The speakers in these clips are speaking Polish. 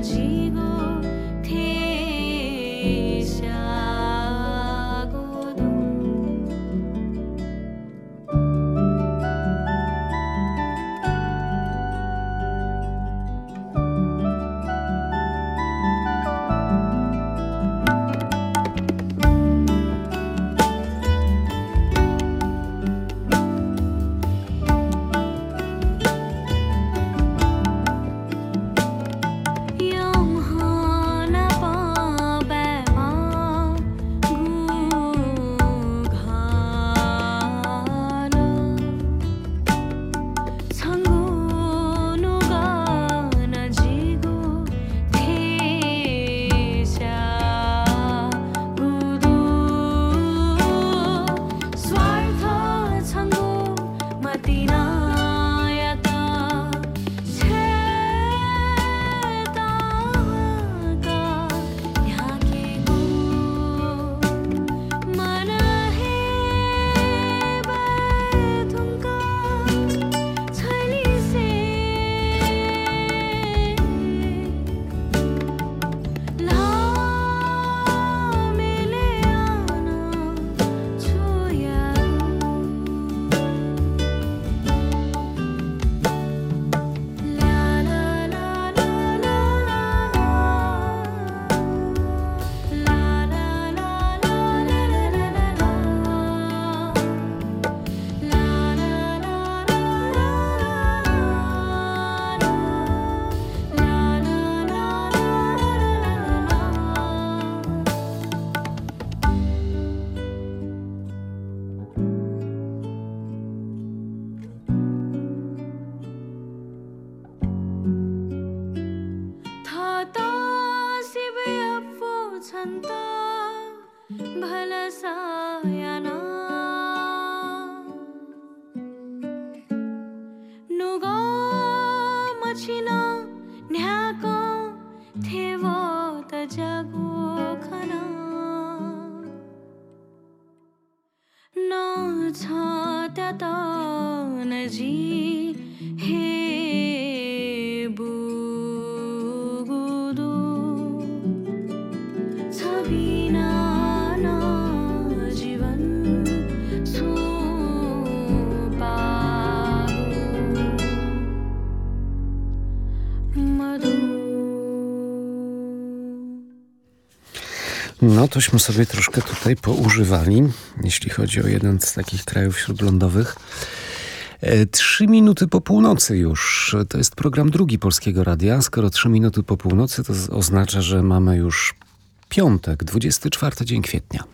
digo, te shall. Tośmy sobie troszkę tutaj poużywali, jeśli chodzi o jeden z takich krajów śródlądowych. E, trzy minuty po północy już. To jest program drugi Polskiego Radia. Skoro trzy minuty po północy, to oznacza, że mamy już piątek, 24 dzień kwietnia.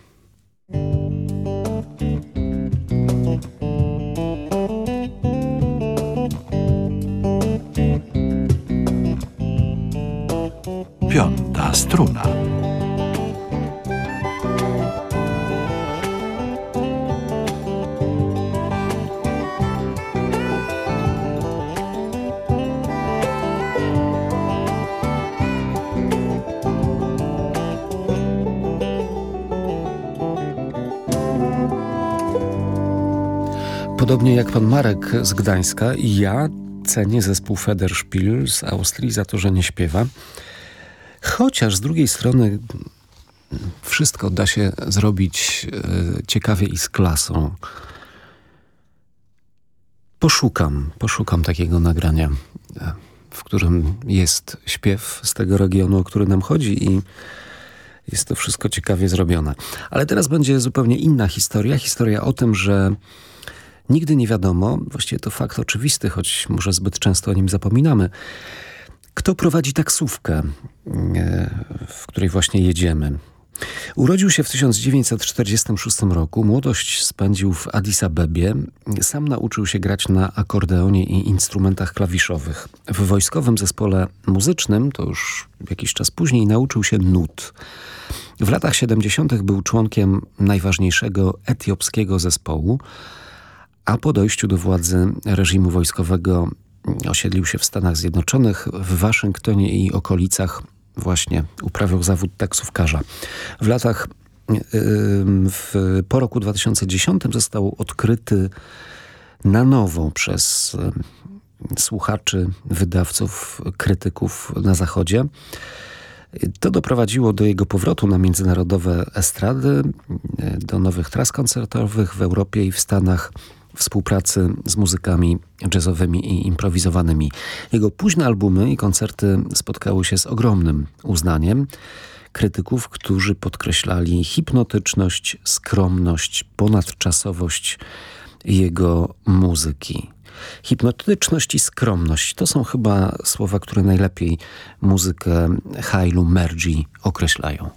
Jak pan Marek z Gdańska i ja cenię zespół Federspiel z Austrii za to, że nie śpiewa. Chociaż z drugiej strony wszystko da się zrobić e, ciekawie i z klasą. Poszukam, poszukam takiego nagrania, e, w którym jest śpiew z tego regionu, o który nam chodzi i jest to wszystko ciekawie zrobione. Ale teraz będzie zupełnie inna historia. Historia o tym, że Nigdy nie wiadomo, właściwie to fakt oczywisty, choć może zbyt często o nim zapominamy, kto prowadzi taksówkę, e, w której właśnie jedziemy. Urodził się w 1946 roku, młodość spędził w Addis Abebie, sam nauczył się grać na akordeonie i instrumentach klawiszowych. W wojskowym zespole muzycznym, to już jakiś czas później, nauczył się nut. W latach 70. był członkiem najważniejszego etiopskiego zespołu, a po dojściu do władzy reżimu wojskowego osiedlił się w Stanach Zjednoczonych, w Waszyngtonie i okolicach właśnie uprawiał zawód taksówkarza. W latach w, po roku 2010 został odkryty na nowo przez słuchaczy, wydawców, krytyków na Zachodzie. To doprowadziło do jego powrotu na międzynarodowe estrady, do nowych tras koncertowych w Europie i w Stanach, współpracy z muzykami jazzowymi i improwizowanymi. Jego późne albumy i koncerty spotkały się z ogromnym uznaniem krytyków, którzy podkreślali hipnotyczność, skromność, ponadczasowość jego muzyki. Hipnotyczność i skromność to są chyba słowa, które najlepiej muzykę Hailu Mergi określają.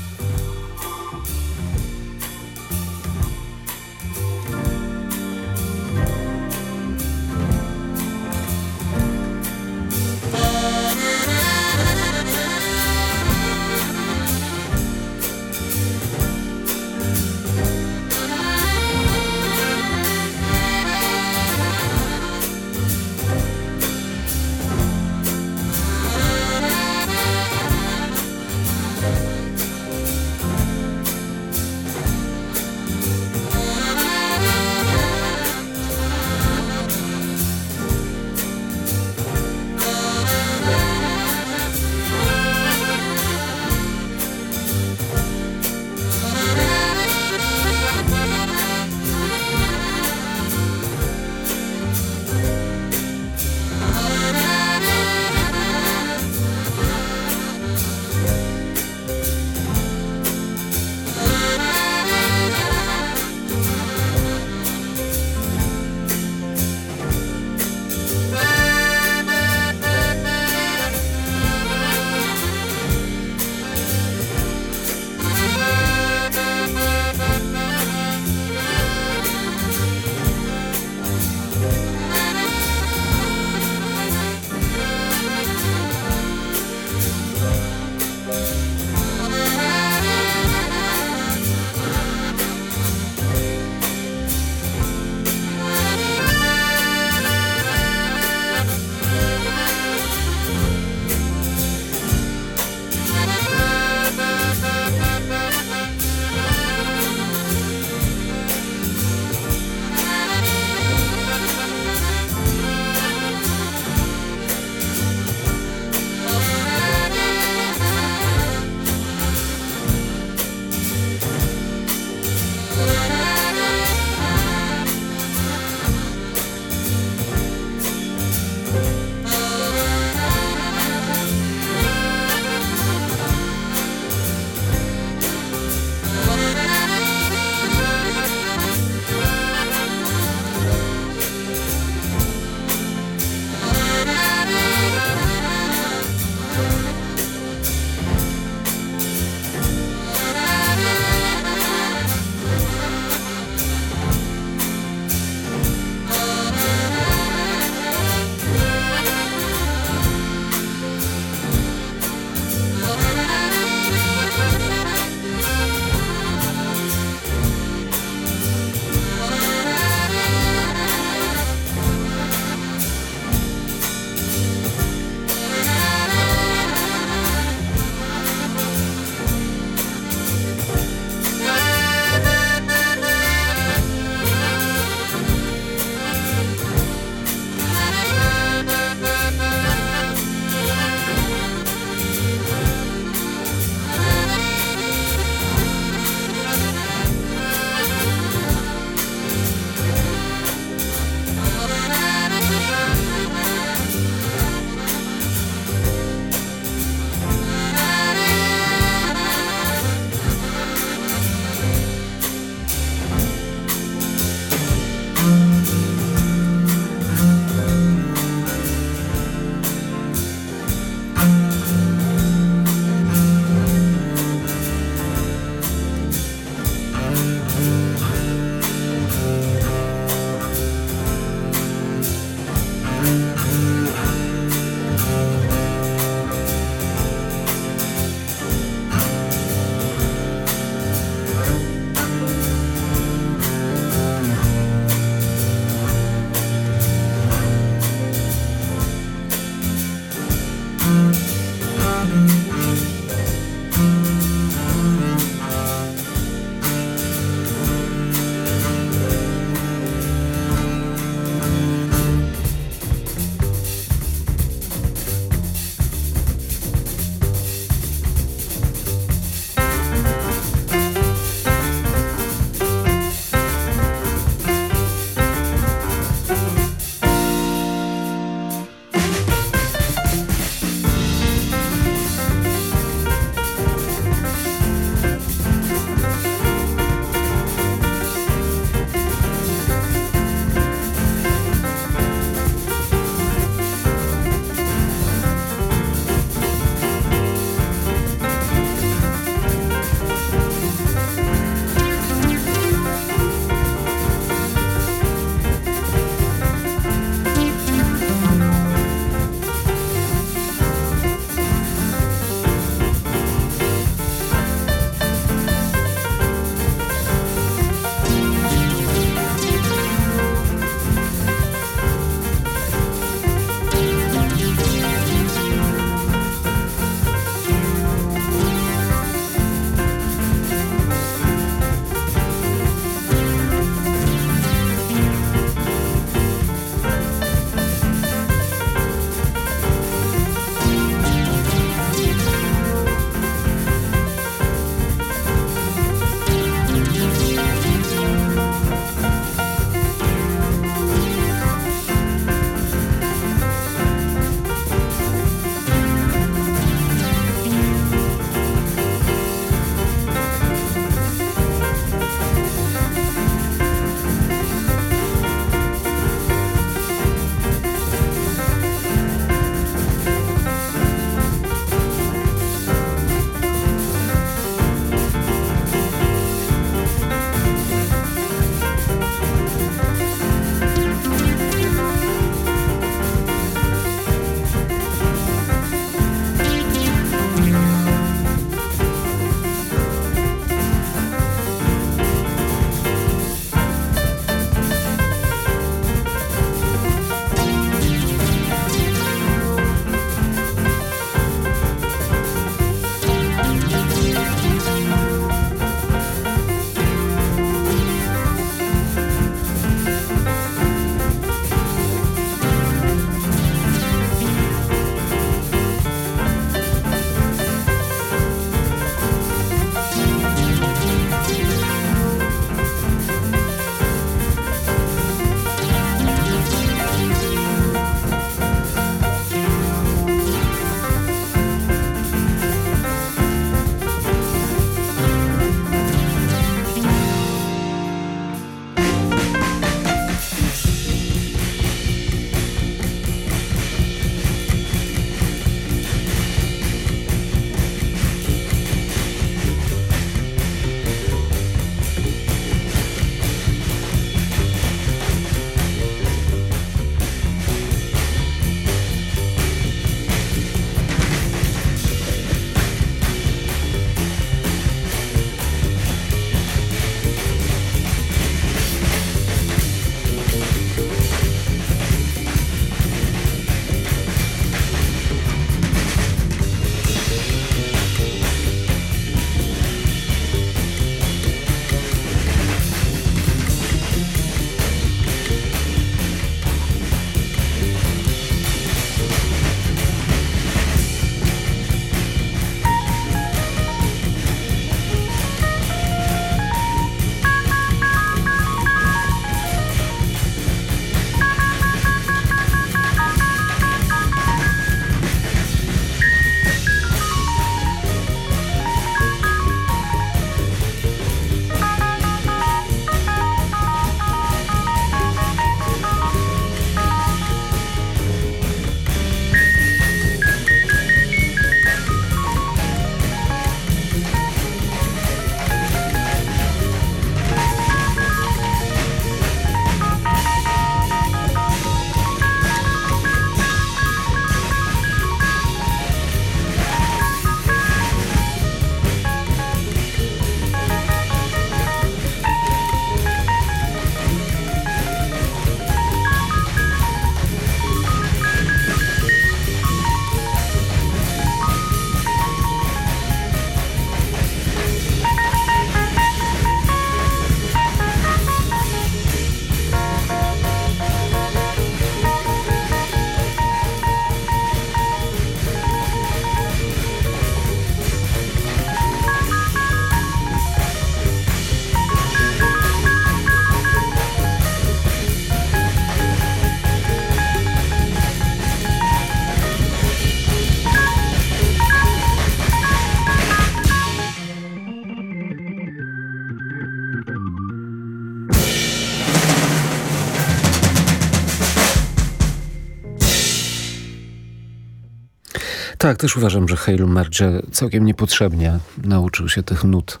Tak, też uważam, że Hale Merge całkiem niepotrzebnie nauczył się tych nut.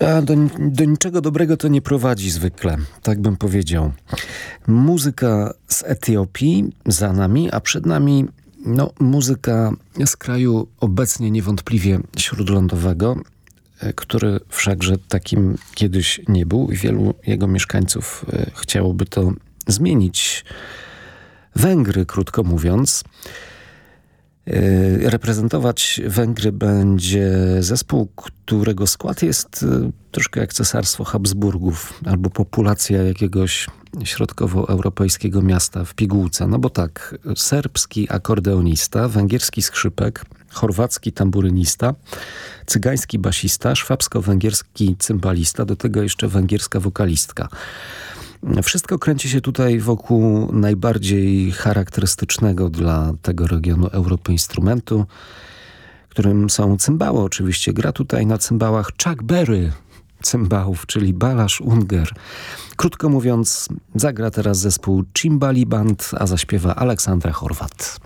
A do, do niczego dobrego to nie prowadzi zwykle, tak bym powiedział. Muzyka z Etiopii za nami, a przed nami no, muzyka z kraju obecnie niewątpliwie śródlądowego, e, który wszakże takim kiedyś nie był i wielu jego mieszkańców e, chciałoby to zmienić. Węgry, krótko mówiąc. E, reprezentować Węgry będzie zespół, którego skład jest e, troszkę jak cesarstwo Habsburgów albo populacja jakiegoś środkowoeuropejskiego miasta w pigułce. No bo tak, serbski akordeonista, węgierski skrzypek, chorwacki tamburynista, cygański basista, szwabsko-węgierski cymbalista, do tego jeszcze węgierska wokalistka. Wszystko kręci się tutaj wokół najbardziej charakterystycznego dla tego regionu Europy instrumentu, którym są cymbały oczywiście. Gra tutaj na cymbałach Chuck Berry, cymbałów, czyli Balasz Unger. Krótko mówiąc, zagra teraz zespół Cimbali Band, a zaśpiewa Aleksandra Chorwat.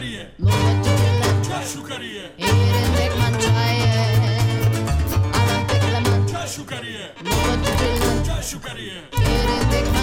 Şukariye Lola Torela Çar Şukariye Eğrenmek mançaye Aram peklaman Çar Şukariye Lola Torela Çar Şukariye Eğrenmek mançaye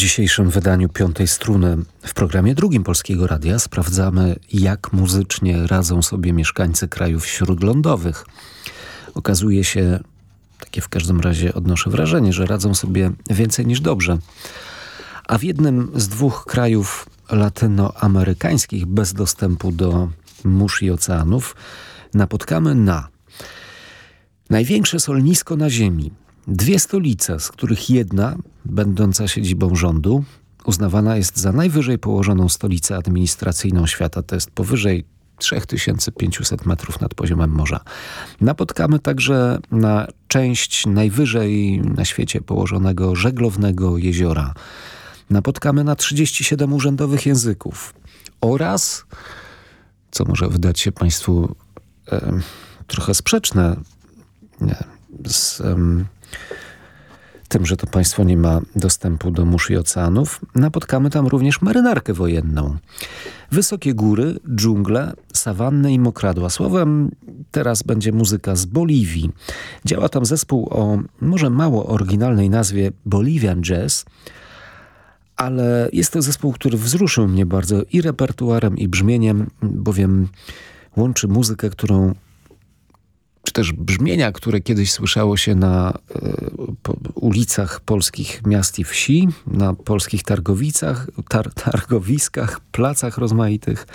dzisiejszym wydaniu Piątej Struny w programie drugim Polskiego Radia sprawdzamy, jak muzycznie radzą sobie mieszkańcy krajów śródlądowych. Okazuje się, takie w każdym razie odnoszę wrażenie, że radzą sobie więcej niż dobrze. A w jednym z dwóch krajów latynoamerykańskich bez dostępu do mórz i oceanów napotkamy na największe solnisko na Ziemi, Dwie stolice, z których jedna, będąca siedzibą rządu, uznawana jest za najwyżej położoną stolicę administracyjną świata. To jest powyżej 3500 metrów nad poziomem morza. Napotkamy także na część najwyżej na świecie położonego żeglownego jeziora. Napotkamy na 37 urzędowych języków oraz, co może wydać się Państwu e, trochę sprzeczne nie, z... E, tym, że to państwo nie ma dostępu do mórz i oceanów, napotkamy tam również marynarkę wojenną. Wysokie góry, dżungle, sawanny i mokradła. Słowem, teraz będzie muzyka z Boliwii. Działa tam zespół o może mało oryginalnej nazwie Bolivian Jazz, ale jest to zespół, który wzruszył mnie bardzo i repertuarem, i brzmieniem, bowiem łączy muzykę, którą czy też brzmienia, które kiedyś słyszało się na e, ulicach polskich miast i wsi, na polskich targowicach, tar, targowiskach, placach rozmaitych.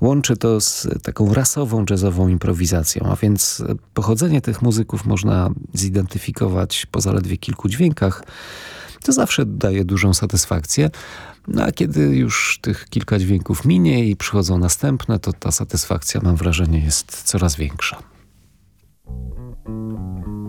Łączy to z taką rasową, jazzową improwizacją, a więc pochodzenie tych muzyków można zidentyfikować po zaledwie kilku dźwiękach. To zawsze daje dużą satysfakcję. No a kiedy już tych kilka dźwięków minie i przychodzą następne, to ta satysfakcja, mam wrażenie, jest coraz większa. Mm-hmm.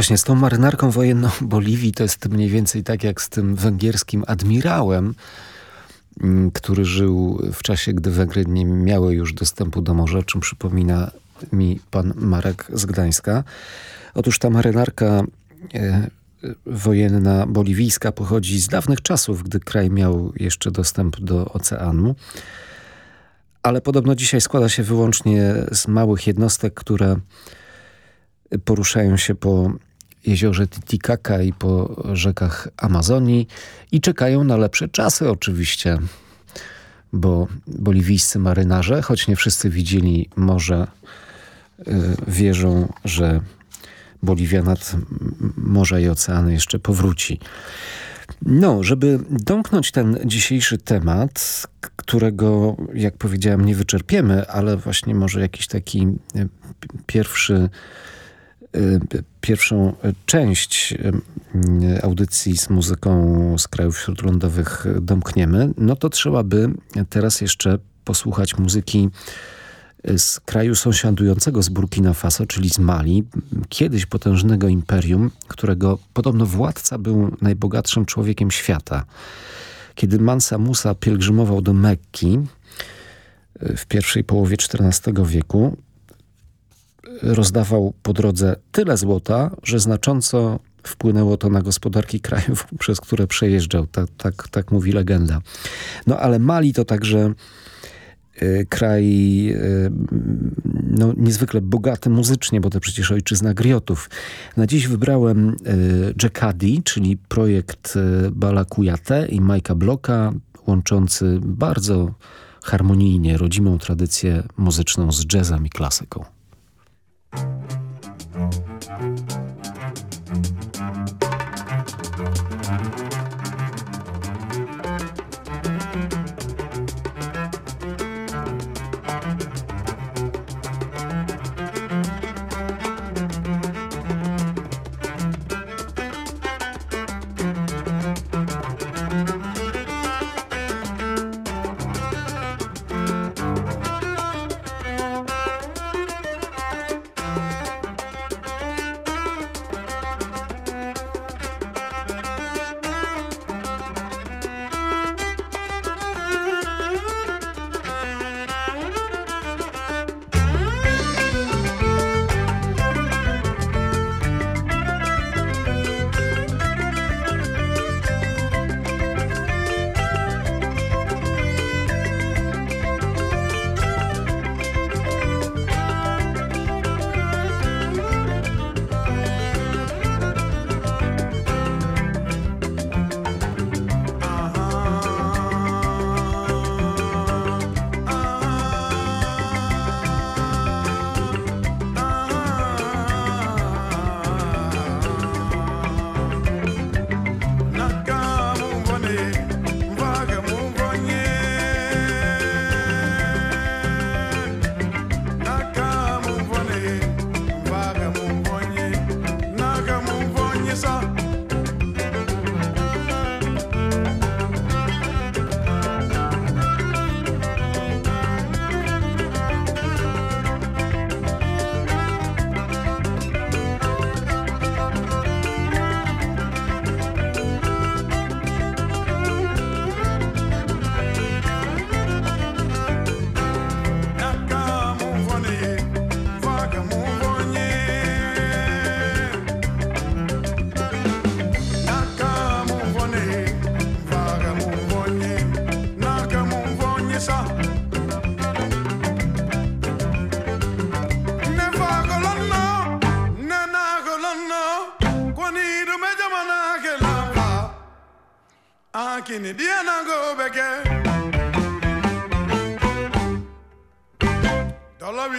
Właśnie, z tą marynarką wojenną Boliwii to jest mniej więcej tak jak z tym węgierskim admirałem, mm, który żył w czasie, gdy Węgry nie miały już dostępu do morza, czym przypomina mi pan Marek z Gdańska. Otóż ta marynarka e, wojenna boliwijska pochodzi z dawnych czasów, gdy kraj miał jeszcze dostęp do oceanu. Ale podobno dzisiaj składa się wyłącznie z małych jednostek, które poruszają się po jeziorze Titicaca i po rzekach Amazonii i czekają na lepsze czasy oczywiście, bo boliwijscy marynarze, choć nie wszyscy widzieli morze, y, wierzą, że Boliwia nad morza i oceany jeszcze powróci. No, żeby domknąć ten dzisiejszy temat, którego, jak powiedziałem, nie wyczerpiemy, ale właśnie może jakiś taki y, pierwszy pierwszą część y, audycji z muzyką z krajów śródlądowych domkniemy, no to trzeba by teraz jeszcze posłuchać muzyki z kraju sąsiadującego z Burkina Faso, czyli z Mali, kiedyś potężnego imperium, którego podobno władca był najbogatszym człowiekiem świata. Kiedy Mansa Musa pielgrzymował do Mekki y, w pierwszej połowie XIV wieku, rozdawał po drodze tyle złota, że znacząco wpłynęło to na gospodarki krajów, przez które przejeżdżał. Tak, tak, tak mówi legenda. No ale Mali to także y, kraj y, no, niezwykle bogaty muzycznie, bo to przecież ojczyzna griotów. Na dziś wybrałem y, Jekadi, czyli projekt Bala Kujate i Majka Bloka, łączący bardzo harmonijnie rodzimą tradycję muzyczną z jazzem i klasyką. kini dia na go beke. Dollar.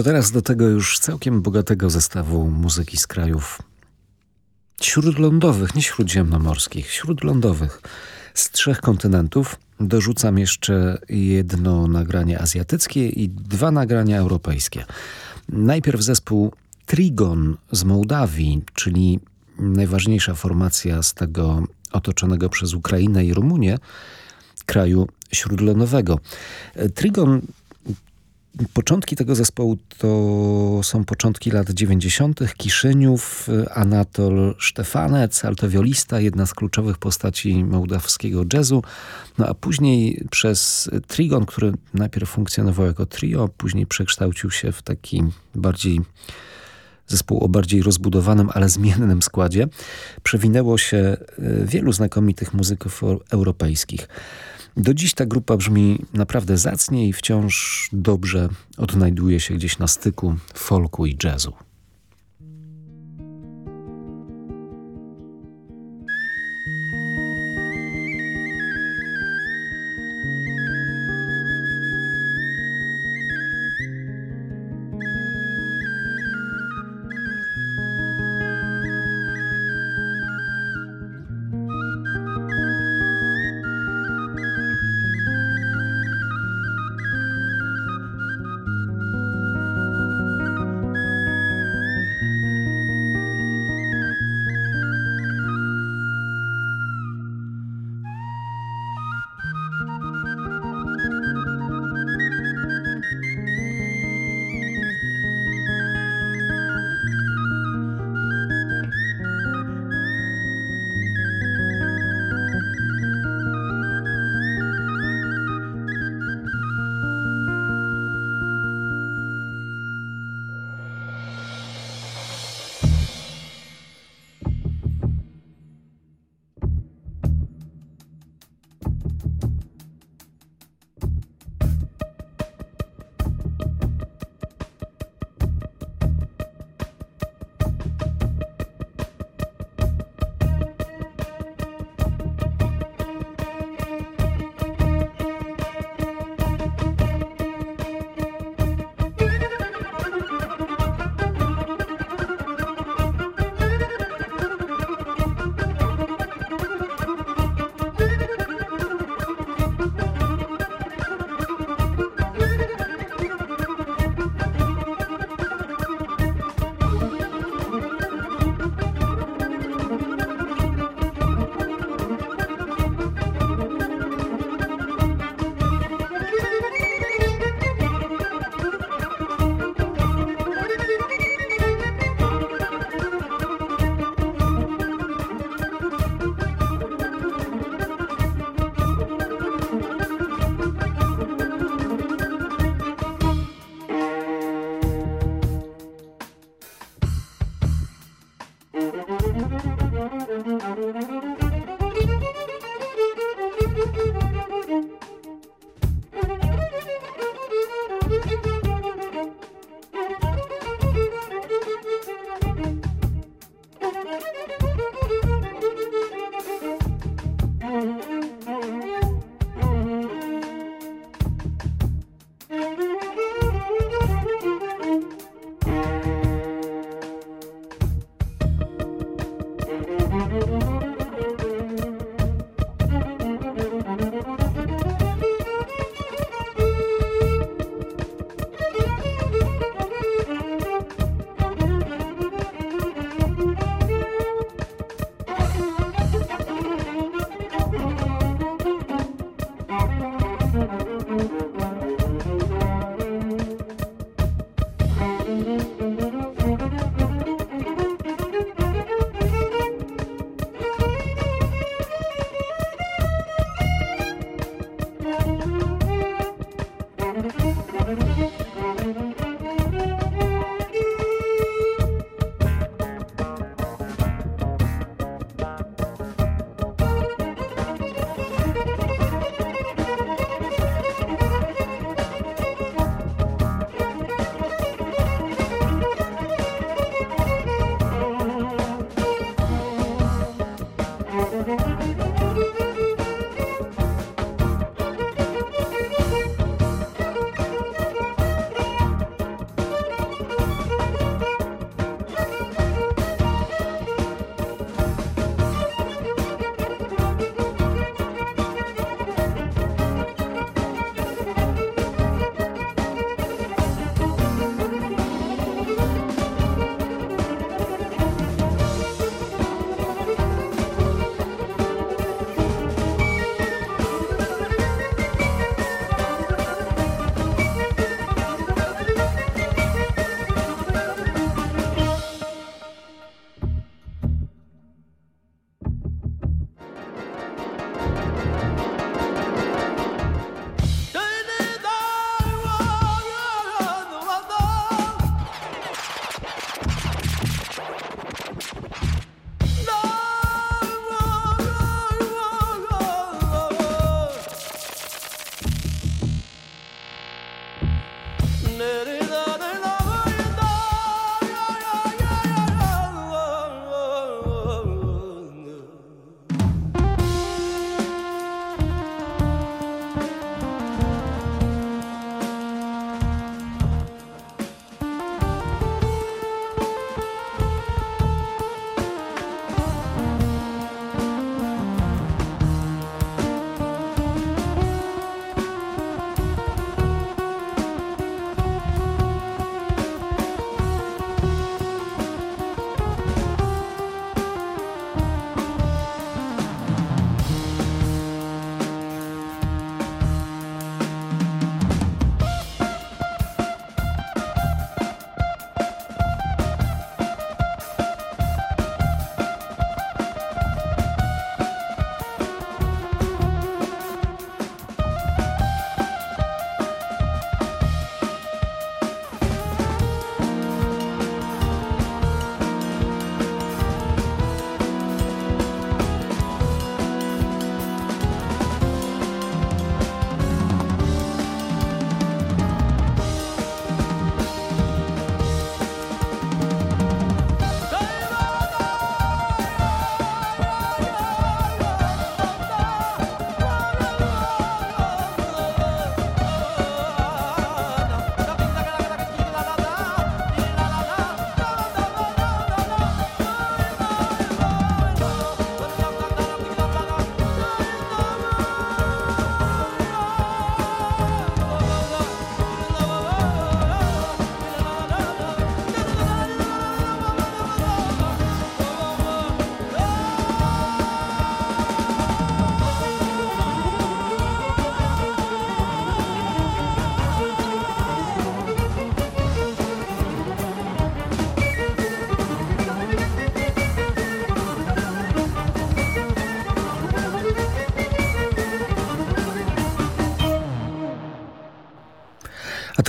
To teraz do tego już całkiem bogatego zestawu muzyki z krajów śródlądowych, nie śródziemnomorskich, śródlądowych. Z trzech kontynentów dorzucam jeszcze jedno nagranie azjatyckie i dwa nagrania europejskie. Najpierw zespół Trigon z Mołdawii, czyli najważniejsza formacja z tego otoczonego przez Ukrainę i Rumunię, kraju śródlądowego. Trigon Początki tego zespołu to są początki lat 90. Kiszyniów, Anatol Sztefanec, altowiolista, jedna z kluczowych postaci mołdawskiego jazzu. No a później przez Trigon, który najpierw funkcjonował jako trio, później przekształcił się w taki bardziej zespół o bardziej rozbudowanym, ale zmiennym składzie, przewinęło się e, wielu znakomitych muzyków europejskich. Do dziś ta grupa brzmi naprawdę zacnie i wciąż dobrze odnajduje się gdzieś na styku folku i jazzu.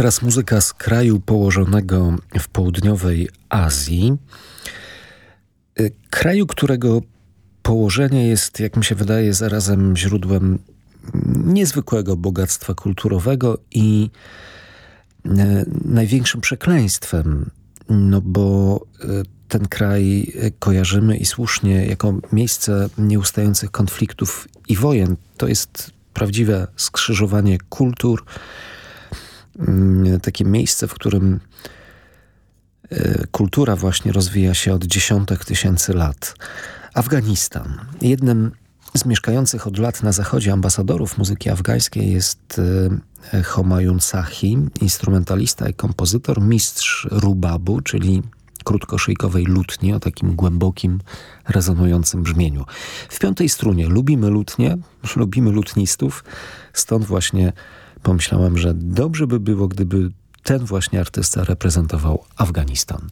Teraz muzyka z kraju położonego w południowej Azji. Y, kraju, którego położenie jest, jak mi się wydaje, zarazem źródłem niezwykłego bogactwa kulturowego i y, największym przekleństwem, no bo y, ten kraj kojarzymy i słusznie jako miejsce nieustających konfliktów i wojen. To jest prawdziwe skrzyżowanie kultur, takie miejsce, w którym e, kultura właśnie rozwija się od dziesiątek tysięcy lat. Afganistan. Jednym z mieszkających od lat na zachodzie ambasadorów muzyki afgańskiej jest e, Homayun Sahi, instrumentalista i kompozytor, mistrz rubabu, czyli krótkoszyjkowej lutni o takim głębokim, rezonującym brzmieniu. W piątej strunie lubimy lutnie, lubimy lutnistów, stąd właśnie pomyślałem, że dobrze by było, gdyby ten właśnie artysta reprezentował Afganistan.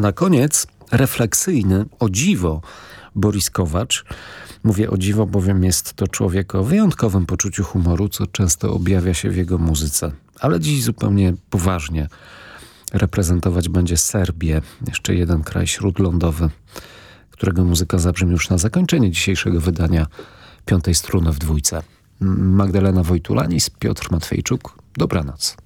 Na koniec refleksyjny, o dziwo, Boris Kowacz. Mówię o dziwo, bowiem jest to człowiek o wyjątkowym poczuciu humoru, co często objawia się w jego muzyce. Ale dziś zupełnie poważnie reprezentować będzie Serbię, jeszcze jeden kraj śródlądowy, którego muzyka zabrzmi już na zakończenie dzisiejszego wydania piątej struny w dwójce. Magdalena Wojtulanis, Piotr Matwejczuk. Dobranoc.